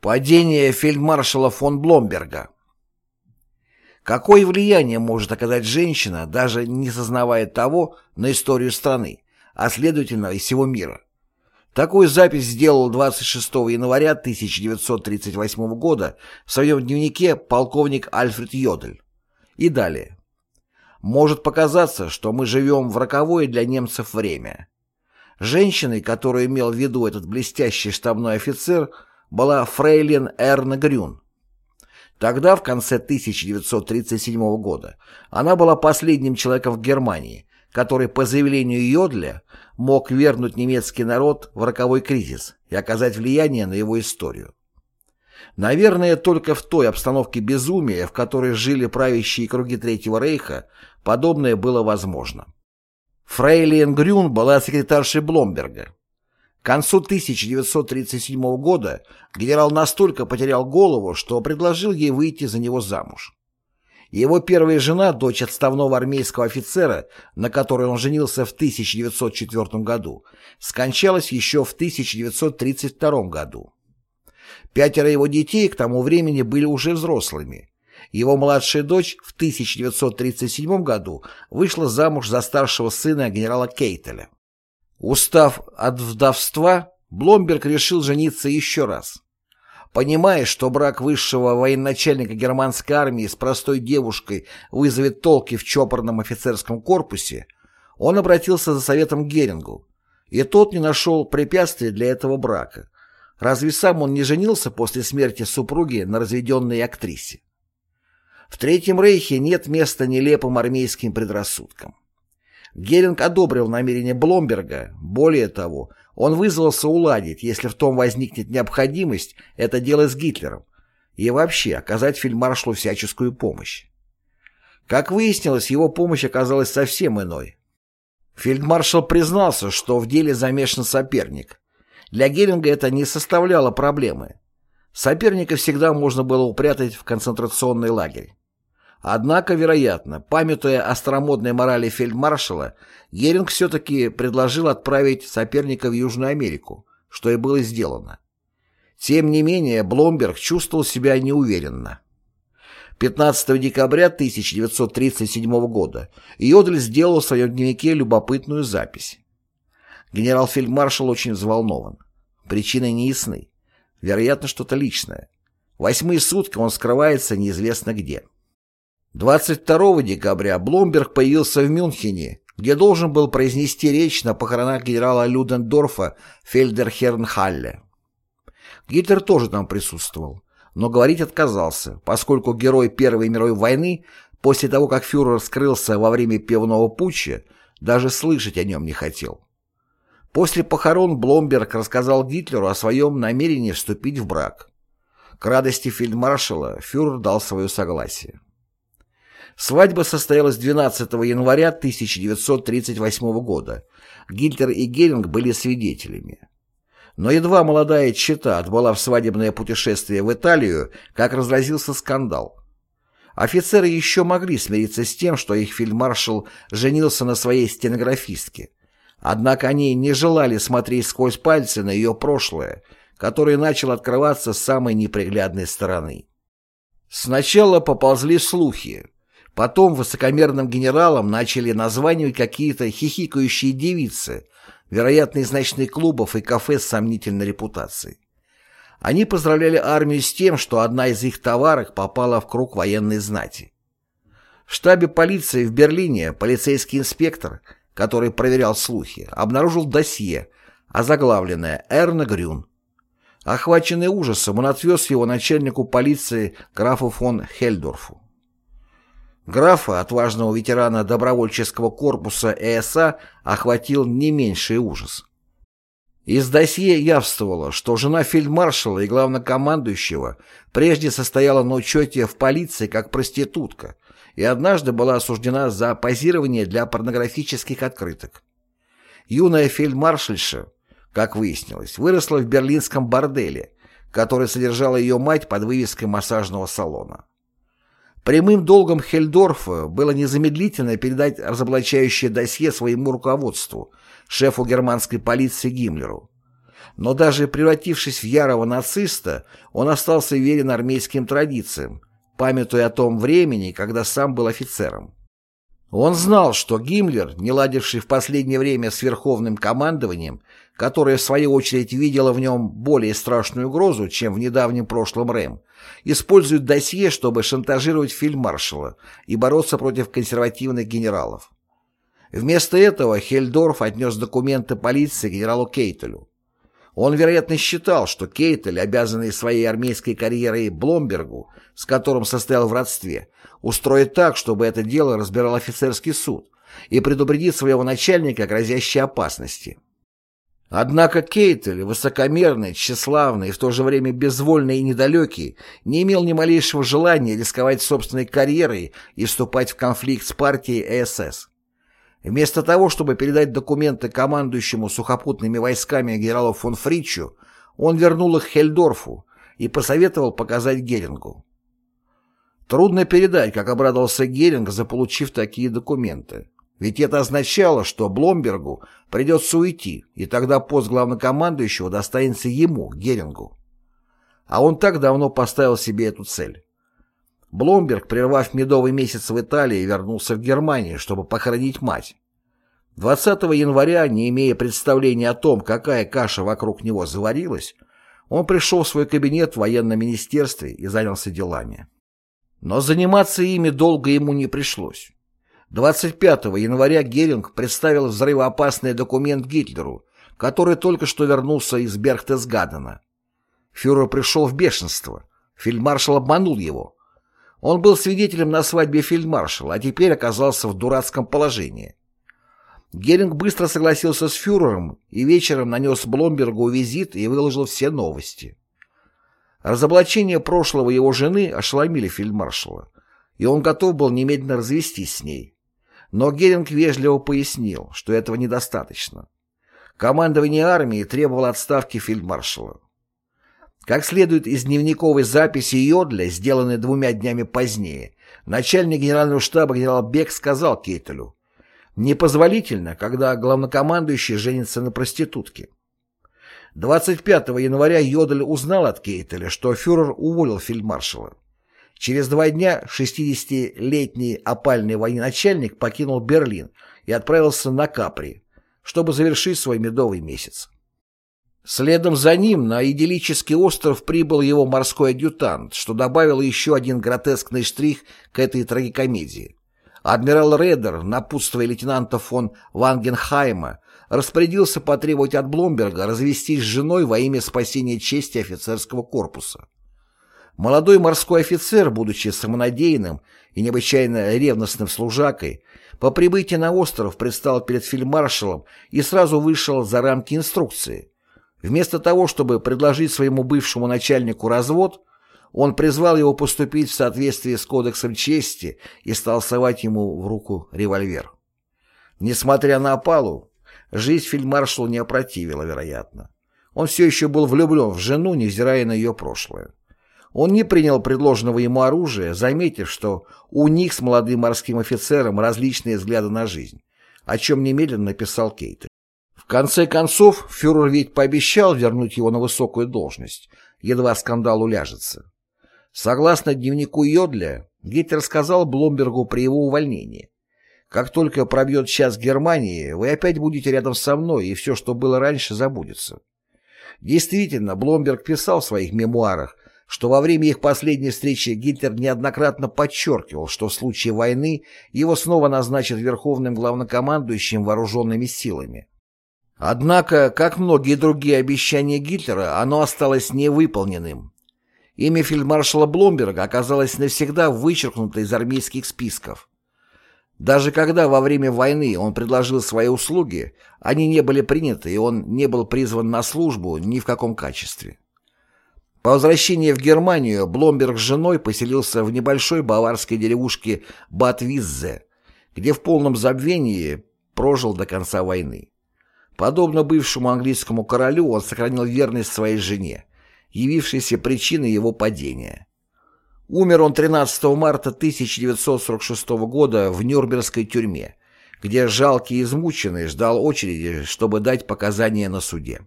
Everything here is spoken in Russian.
Падение фельдмаршала фон Бломберга Какое влияние может оказать женщина, даже не сознавая того, на историю страны, а следовательно и всего мира? Такую запись сделал 26 января 1938 года в своем дневнике полковник Альфред Йодель. И далее. Может показаться, что мы живем в роковое для немцев время. Женщиной, которую имел в виду этот блестящий штабной офицер – была фрейлин Эрна Грюн. Тогда, в конце 1937 года, она была последним человеком в Германии, который, по заявлению Йодля, мог вернуть немецкий народ в роковой кризис и оказать влияние на его историю. Наверное, только в той обстановке безумия, в которой жили правящие круги Третьего Рейха, подобное было возможно. Фрейлин Грюн была секретаршей Бломберга. К концу 1937 года генерал настолько потерял голову, что предложил ей выйти за него замуж. Его первая жена, дочь отставного армейского офицера, на которой он женился в 1904 году, скончалась еще в 1932 году. Пятеро его детей к тому времени были уже взрослыми. Его младшая дочь в 1937 году вышла замуж за старшего сына генерала Кейтеля. Устав от вдовства, Бломберг решил жениться еще раз. Понимая, что брак высшего военачальника германской армии с простой девушкой вызовет толки в чопорном офицерском корпусе, он обратился за советом Герингу, и тот не нашел препятствий для этого брака. Разве сам он не женился после смерти супруги на разведенной актрисе? В Третьем Рейхе нет места нелепым армейским предрассудкам. Геринг одобрил намерение Бломберга. Более того, он вызвался уладить, если в том возникнет необходимость, это дело с Гитлером, и вообще оказать фельдмаршалу всяческую помощь. Как выяснилось, его помощь оказалась совсем иной. Фельдмаршал признался, что в деле замешан соперник. Для Геринга это не составляло проблемы. Соперника всегда можно было упрятать в концентрационный лагерь. Однако, вероятно, памятуя о старомодной морали фельдмаршала, Геринг все-таки предложил отправить соперника в Южную Америку, что и было сделано. Тем не менее, Бломберг чувствовал себя неуверенно. 15 декабря 1937 года Йодль сделал в своем дневнике любопытную запись. Генерал-фельдмаршал очень взволнован. Причины неясны. Вероятно, что-то личное. Восьмые сутки он скрывается неизвестно где. 22 декабря Блумберг появился в Мюнхене, где должен был произнести речь на похоронах генерала Людендорфа Фельдерхернхалле. Гитлер тоже там присутствовал, но говорить отказался, поскольку герой Первой мировой войны после того, как фюрер скрылся во время пивного путча, даже слышать о нем не хотел. После похорон Бломберг рассказал Гитлеру о своем намерении вступить в брак. К радости фельдмаршала фюрер дал свое согласие. Свадьба состоялась 12 января 1938 года. Гитлер и Геринг были свидетелями. Но едва молодая чета отбыла в свадебное путешествие в Италию, как разразился скандал. Офицеры еще могли смириться с тем, что их фельдмаршал женился на своей стенографистке. Однако они не желали смотреть сквозь пальцы на ее прошлое, которое начало открываться с самой неприглядной стороны. Сначала поползли слухи, Потом высокомерным генералам начали названивать какие-то хихикающие девицы, вероятно, из ночных клубов и кафе с сомнительной репутацией. Они поздравляли армию с тем, что одна из их товарок попала в круг военной знати. В штабе полиции в Берлине полицейский инспектор, который проверял слухи, обнаружил досье, озаглавленное «Эрна Грюн». Охваченный ужасом, он отвез его начальнику полиции графу фон Хельдорфу. Графа, отважного ветерана добровольческого корпуса ЭСА, охватил не меньший ужас. Из досье явствовало, что жена фельдмаршала и главнокомандующего прежде состояла на учете в полиции как проститутка и однажды была осуждена за позирование для порнографических открыток. Юная фельдмаршальша, как выяснилось, выросла в берлинском борделе, который содержала ее мать под вывеской массажного салона. Прямым долгом Хельдорфа было незамедлительно передать разоблачающее досье своему руководству, шефу германской полиции Гиммлеру. Но даже превратившись в ярого нациста, он остался верен армейским традициям, памятуя о том времени, когда сам был офицером. Он знал, что Гиммлер, не ладивший в последнее время с Верховным командованием, которое в свою очередь видело в нем более страшную угрозу, чем в недавнем прошлом РЭМ, использует досье, чтобы шантажировать фельдмаршала и бороться против консервативных генералов. Вместо этого Хельдорф отнес документы полиции генералу Кейтелю. Он, вероятно, считал, что Кейтель, обязанный своей армейской карьерой Бломбергу, с которым состоял в родстве, устроит так, чтобы это дело разбирал офицерский суд и предупредит своего начальника о грозящей опасности. Однако Кейтель, высокомерный, тщеславный и в то же время безвольный и недалекий, не имел ни малейшего желания рисковать собственной карьерой и вступать в конфликт с партией СС. Вместо того, чтобы передать документы командующему сухопутными войсками генералу фон Фричу, он вернул их Хельдорфу и посоветовал показать Герингу. Трудно передать, как обрадовался Геринг, заполучив такие документы. Ведь это означало, что Бломбергу придется уйти, и тогда пост главнокомандующего достанется ему, Герингу. А он так давно поставил себе эту цель. Бломберг, прервав медовый месяц в Италии, вернулся в Германию, чтобы похоронить мать. 20 января, не имея представления о том, какая каша вокруг него заварилась, он пришел в свой кабинет в военном министерстве и занялся делами. Но заниматься ими долго ему не пришлось. 25 января Геринг представил взрывоопасный документ Гитлеру, который только что вернулся из Берхтесгадена. Фюрер пришел в бешенство. Фельдмаршал обманул его. Он был свидетелем на свадьбе фельдмаршала, а теперь оказался в дурацком положении. Геринг быстро согласился с фюрером и вечером нанес Бломбергу визит и выложил все новости. Разоблачение прошлого его жены ошеломили фельдмаршала, и он готов был немедленно развестись с ней. Но Геринг вежливо пояснил, что этого недостаточно. Командование армии требовало отставки фельдмаршала. Как следует из дневниковой записи Йодля, сделанной двумя днями позднее, начальник генерального штаба генерал Бек сказал Кейтелю, «Непозволительно, когда главнокомандующий женится на проститутке». 25 января Йодль узнал от Кейтеля, что фюрер уволил фельдмаршала. Через два дня 60-летний опальный военачальник покинул Берлин и отправился на Капри, чтобы завершить свой медовый месяц. Следом за ним на идиллический остров прибыл его морской адъютант, что добавило еще один гротескный штрих к этой трагикомедии. Адмирал Редер, напутствуя лейтенанта фон Вангенхайма, распорядился потребовать от Бломберга развестись с женой во имя спасения чести офицерского корпуса. Молодой морской офицер, будучи самонадеянным и необычайно ревностным служакой, по прибытии на остров предстал перед фельдмаршалом и сразу вышел за рамки инструкции. Вместо того, чтобы предложить своему бывшему начальнику развод, он призвал его поступить в соответствии с кодексом чести и стал совать ему в руку револьвер. Несмотря на опалу, жизнь фельдмаршалу не опротивила, вероятно. Он все еще был влюблен в жену, невзирая на ее прошлое. Он не принял предложенного ему оружия, заметив, что у них с молодым морским офицером различные взгляды на жизнь, о чем немедленно написал Кейт. Конце концов, фюрер ведь пообещал вернуть его на высокую должность, едва скандал уляжется. Согласно дневнику Йодля, Гитлер сказал Бломбергу при его увольнении. «Как только пробьет час Германии, вы опять будете рядом со мной, и все, что было раньше, забудется». Действительно, Бломберг писал в своих мемуарах, что во время их последней встречи Гитлер неоднократно подчеркивал, что в случае войны его снова назначат верховным главнокомандующим вооруженными силами. Однако, как многие другие обещания Гитлера, оно осталось невыполненным. Имя фельдмаршала Бломберга оказалось навсегда вычеркнуто из армейских списков. Даже когда во время войны он предложил свои услуги, они не были приняты, и он не был призван на службу ни в каком качестве. По возвращении в Германию Бломберг с женой поселился в небольшой баварской деревушке Батвиззе, где в полном забвении прожил до конца войны. Подобно бывшему английскому королю, он сохранил верность своей жене, явившейся причиной его падения. Умер он 13 марта 1946 года в Нюрнбергской тюрьме, где жалкий и измученный ждал очереди, чтобы дать показания на суде.